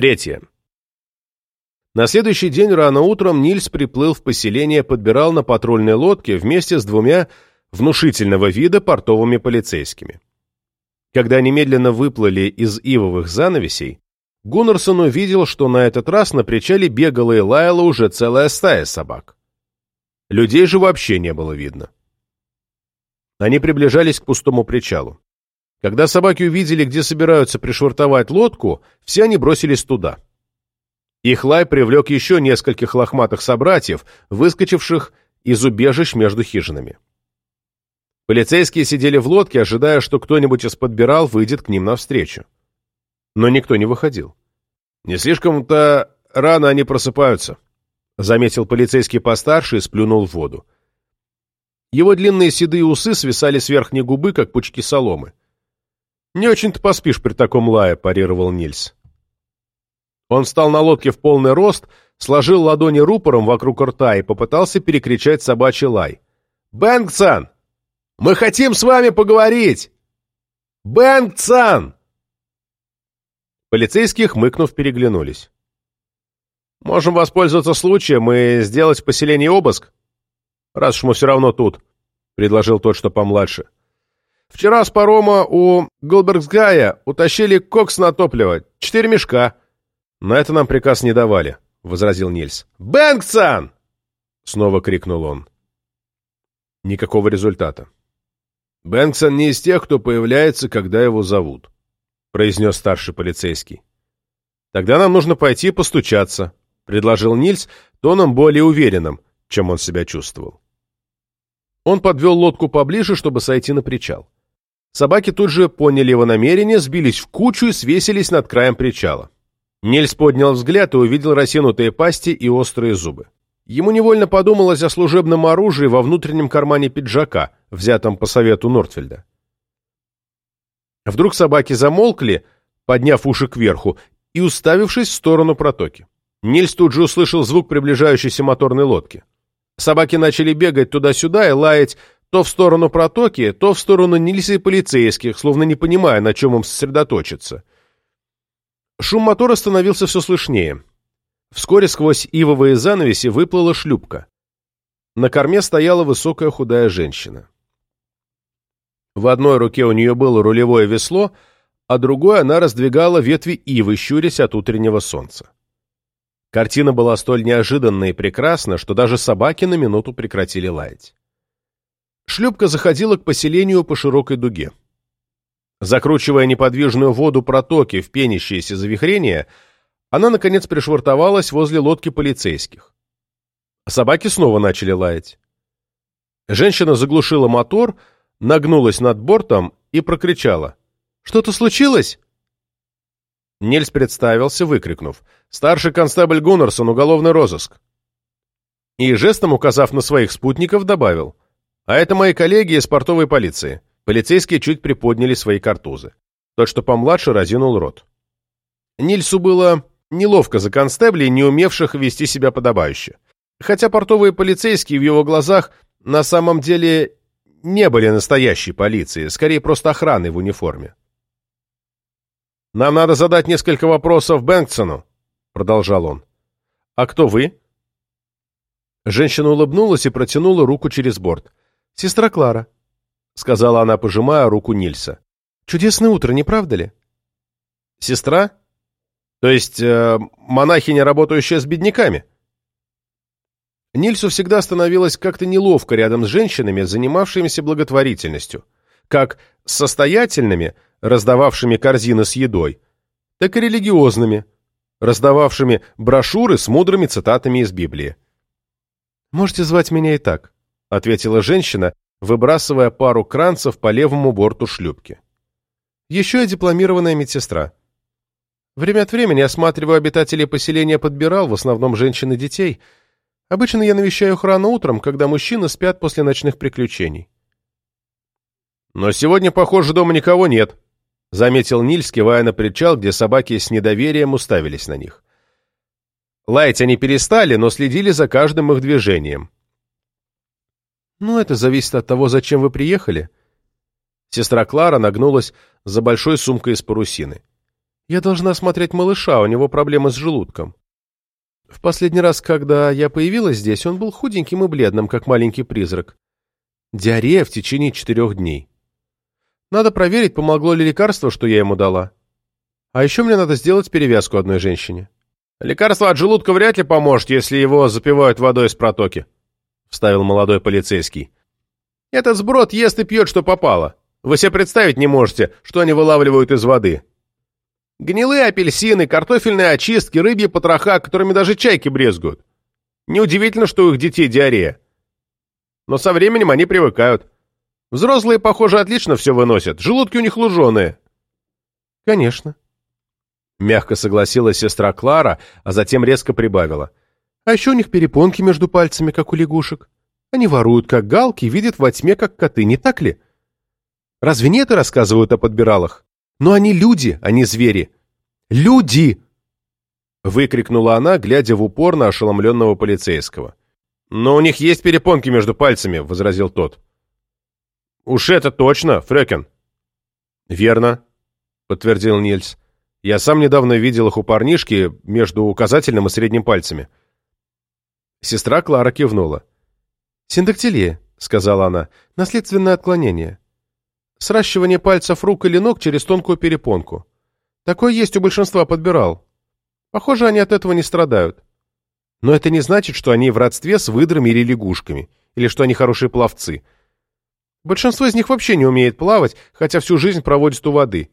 Третье. На следующий день рано утром Нильс приплыл в поселение, подбирал на патрульной лодке вместе с двумя внушительного вида портовыми полицейскими. Когда они медленно выплыли из ивовых занавесей, Гуннерсон увидел, что на этот раз на причале бегала и лаяла уже целая стая собак. Людей же вообще не было видно. Они приближались к пустому причалу. Когда собаки увидели, где собираются пришвартовать лодку, все они бросились туда. Их лай привлек еще нескольких лохматых собратьев, выскочивших из убежищ между хижинами. Полицейские сидели в лодке, ожидая, что кто-нибудь из подбирал выйдет к ним навстречу. Но никто не выходил. «Не слишком-то рано они просыпаются», — заметил полицейский постарше и сплюнул в воду. Его длинные седые усы свисали с верхней губы, как пучки соломы. «Не очень-то поспишь при таком лае», — парировал Нильс. Он встал на лодке в полный рост, сложил ладони рупором вокруг рта и попытался перекричать собачий лай. «Бэнгцан! Мы хотим с вами поговорить! Бэнгцан!» Полицейские, хмыкнув, переглянулись. «Можем воспользоваться случаем и сделать в поселении обыск, раз уж мы все равно тут», — предложил тот, что помладше. Вчера с парома у Голбергсгая утащили кокс на топливо. Четыре мешка. На это нам приказ не давали, — возразил Нильс. «Бэнгцан!» — снова крикнул он. Никакого результата. «Бэнксон не из тех, кто появляется, когда его зовут», — произнес старший полицейский. «Тогда нам нужно пойти постучаться», — предложил Нильс тоном более уверенным, чем он себя чувствовал. Он подвел лодку поближе, чтобы сойти на причал. Собаки тут же поняли его намерение, сбились в кучу и свесились над краем причала. Нельс поднял взгляд и увидел рассинутые пасти и острые зубы. Ему невольно подумалось о служебном оружии во внутреннем кармане пиджака, взятом по совету Нортфельда. Вдруг собаки замолкли, подняв уши кверху, и уставившись в сторону протоки. Нильс тут же услышал звук приближающейся моторной лодки. Собаки начали бегать туда-сюда и лаять то в сторону протоки, то в сторону Нильса и полицейских, словно не понимая, на чем им сосредоточиться. Шум мотора становился все слышнее. Вскоре сквозь ивовые занавеси выплыла шлюпка. На корме стояла высокая худая женщина. В одной руке у нее было рулевое весло, а другой она раздвигала ветви ивы, щурясь от утреннего солнца. Картина была столь неожиданна и прекрасна, что даже собаки на минуту прекратили лаять шлюпка заходила к поселению по широкой дуге. Закручивая неподвижную воду протоки в пенящиеся завихрения, она, наконец, пришвартовалась возле лодки полицейских. Собаки снова начали лаять. Женщина заглушила мотор, нагнулась над бортом и прокричала. «Что-то случилось?» Нельс представился, выкрикнув. «Старший констебль Гуннерсон, уголовный розыск!» И жестом указав на своих спутников, добавил. А это мои коллеги из портовой полиции. Полицейские чуть приподняли свои картузы. Тот, что помладше, разинул рот. Нильсу было неловко за констеблей, не умевших вести себя подобающе. Хотя портовые полицейские в его глазах на самом деле не были настоящей полицией, скорее просто охраной в униформе. «Нам надо задать несколько вопросов Бэнксону», — продолжал он. «А кто вы?» Женщина улыбнулась и протянула руку через борт. «Сестра Клара», — сказала она, пожимая руку Нильса. «Чудесное утро, не правда ли?» «Сестра? То есть э, монахиня, работающая с бедняками?» Нильсу всегда становилось как-то неловко рядом с женщинами, занимавшимися благотворительностью, как состоятельными, раздававшими корзины с едой, так и религиозными, раздававшими брошюры с мудрыми цитатами из Библии. «Можете звать меня и так», — ответила женщина, выбрасывая пару кранцев по левому борту шлюпки. «Еще и дипломированная медсестра. Время от времени осматриваю обитателей поселения Подбирал, в основном женщин и детей. Обычно я навещаю их рано утром, когда мужчины спят после ночных приключений». «Но сегодня, похоже, дома никого нет», — заметил Ниль, скивая на причал, где собаки с недоверием уставились на них. Лаять они перестали, но следили за каждым их движением. «Ну, это зависит от того, зачем вы приехали». Сестра Клара нагнулась за большой сумкой из парусины. «Я должна осмотреть малыша, у него проблемы с желудком. В последний раз, когда я появилась здесь, он был худеньким и бледным, как маленький призрак. Диарея в течение четырех дней. Надо проверить, помогло ли лекарство, что я ему дала. А еще мне надо сделать перевязку одной женщине». «Лекарство от желудка вряд ли поможет, если его запивают водой из протоки», — вставил молодой полицейский. «Этот сброд ест и пьет, что попало. Вы себе представить не можете, что они вылавливают из воды. Гнилые апельсины, картофельные очистки, рыбьи потроха, которыми даже чайки брезгуют. Неудивительно, что у их детей диарея. Но со временем они привыкают. Взрослые, похоже, отлично все выносят. Желудки у них луженые». «Конечно», Мягко согласилась сестра Клара, а затем резко прибавила. А еще у них перепонки между пальцами, как у лягушек. Они воруют, как галки, видят во тьме, как коты, не так ли? Разве не это рассказывают о подбиралах? Но они люди, а не звери. Люди! Выкрикнула она, глядя в упор на ошеломленного полицейского. «Но у них есть перепонки между пальцами», — возразил тот. «Уж это точно, Фрёкен». «Верно», — подтвердил Нильс. Я сам недавно видел их у парнишки между указательным и средним пальцами. Сестра Клара кивнула. «Синдактилия», — сказала она, — «наследственное отклонение. Сращивание пальцев рук или ног через тонкую перепонку. Такое есть у большинства подбирал. Похоже, они от этого не страдают. Но это не значит, что они в родстве с выдрами или лягушками, или что они хорошие пловцы. Большинство из них вообще не умеет плавать, хотя всю жизнь проводят у воды.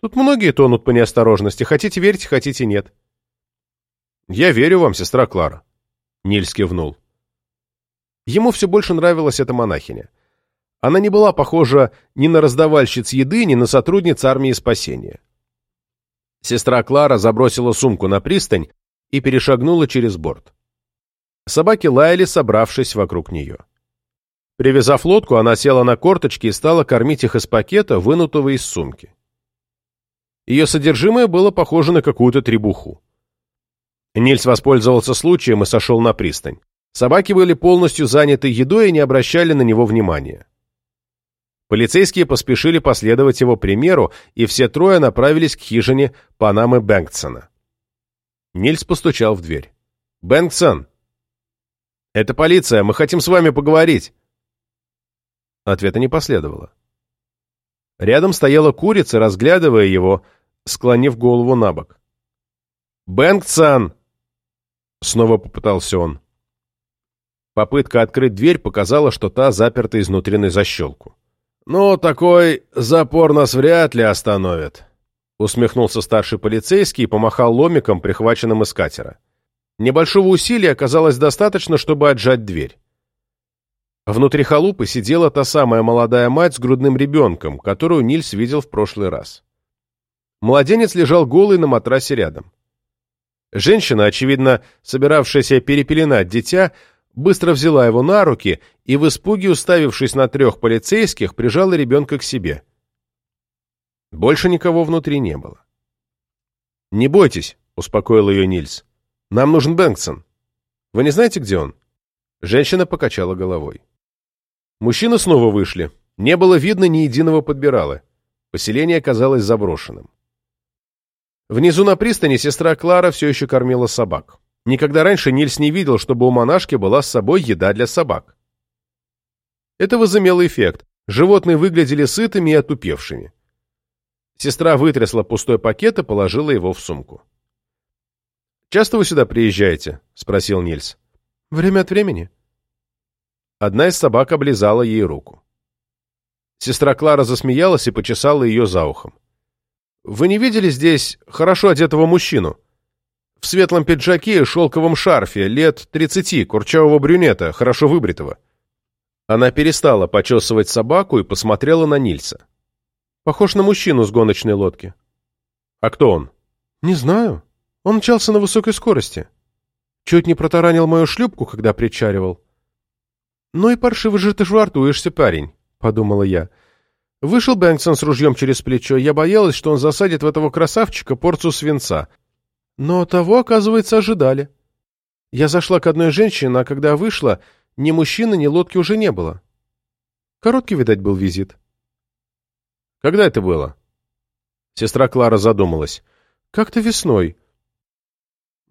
Тут многие тонут по неосторожности, хотите верьте, хотите нет. Я верю вам, сестра Клара. Нильс кивнул. Ему все больше нравилась эта монахиня. Она не была похожа ни на раздавальщиц еды, ни на сотрудниц армии спасения. Сестра Клара забросила сумку на пристань и перешагнула через борт. Собаки лаяли, собравшись вокруг нее. Привязав лодку, она села на корточки и стала кормить их из пакета, вынутого из сумки. Ее содержимое было похоже на какую-то требуху. Нильс воспользовался случаем и сошел на пристань. Собаки были полностью заняты едой и не обращали на него внимания. Полицейские поспешили последовать его примеру, и все трое направились к хижине Панамы Бэнксона. Нильс постучал в дверь. «Бэнксон!» «Это полиция, мы хотим с вами поговорить!» Ответа не последовало. Рядом стояла курица, разглядывая его, склонив голову на бок. «Бэнгцан!» Снова попытался он. Попытка открыть дверь показала, что та заперта изнутри на защелку. «Ну, такой запор нас вряд ли остановит», — усмехнулся старший полицейский и помахал ломиком, прихваченным из катера. Небольшого усилия оказалось достаточно, чтобы отжать дверь. Внутри халупы сидела та самая молодая мать с грудным ребенком, которую Нильс видел в прошлый раз. Младенец лежал голый на матрасе рядом. Женщина, очевидно, собиравшаяся перепеленать дитя, быстро взяла его на руки и, в испуге уставившись на трех полицейских, прижала ребенка к себе. Больше никого внутри не было. «Не бойтесь», — успокоил ее Нильс. «Нам нужен Бэнксон. Вы не знаете, где он?» Женщина покачала головой. Мужчины снова вышли. Не было видно ни единого подбирала. Поселение казалось заброшенным. Внизу на пристани сестра Клара все еще кормила собак. Никогда раньше Нильс не видел, чтобы у монашки была с собой еда для собак. Это возымело эффект. Животные выглядели сытыми и отупевшими. Сестра вытрясла пустой пакет и положила его в сумку. «Часто вы сюда приезжаете?» — спросил Нильс. «Время от времени», Одна из собак облизала ей руку. Сестра Клара засмеялась и почесала ее за ухом. «Вы не видели здесь хорошо одетого мужчину? В светлом пиджаке и шелковом шарфе, лет тридцати, курчавого брюнета, хорошо выбритого». Она перестала почесывать собаку и посмотрела на Нильса. «Похож на мужчину с гоночной лодки». «А кто он?» «Не знаю. Он мчался на высокой скорости. Чуть не протаранил мою шлюпку, когда причаривал. «Ну и паршиво же ты жвартуешься, парень», — подумала я. Вышел Бэнксон с ружьем через плечо. Я боялась, что он засадит в этого красавчика порцию свинца. Но того, оказывается, ожидали. Я зашла к одной женщине, а когда вышла, ни мужчины, ни лодки уже не было. Короткий, видать, был визит. Когда это было? Сестра Клара задумалась. Как-то весной.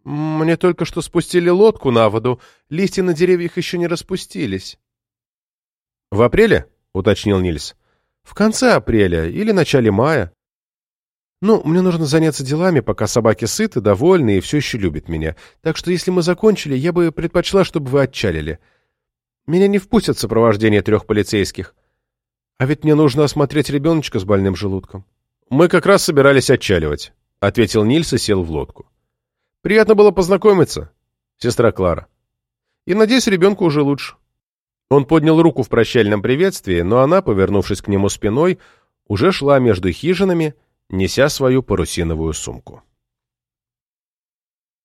Мне только что спустили лодку на воду, листья на деревьях еще не распустились. В апреле? Уточнил Нильс. В конце апреля или начале мая. Ну, мне нужно заняться делами, пока собаки сыты, довольны и все еще любят меня. Так что если мы закончили, я бы предпочла, чтобы вы отчалили. Меня не впустят в сопровождение трех полицейских. А ведь мне нужно осмотреть ребеночка с больным желудком. Мы как раз собирались отчаливать, — ответил Нильс и сел в лодку. Приятно было познакомиться, сестра Клара. И, надеюсь, ребенку уже лучше. Он поднял руку в прощальном приветствии, но она, повернувшись к нему спиной, уже шла между хижинами, неся свою парусиновую сумку.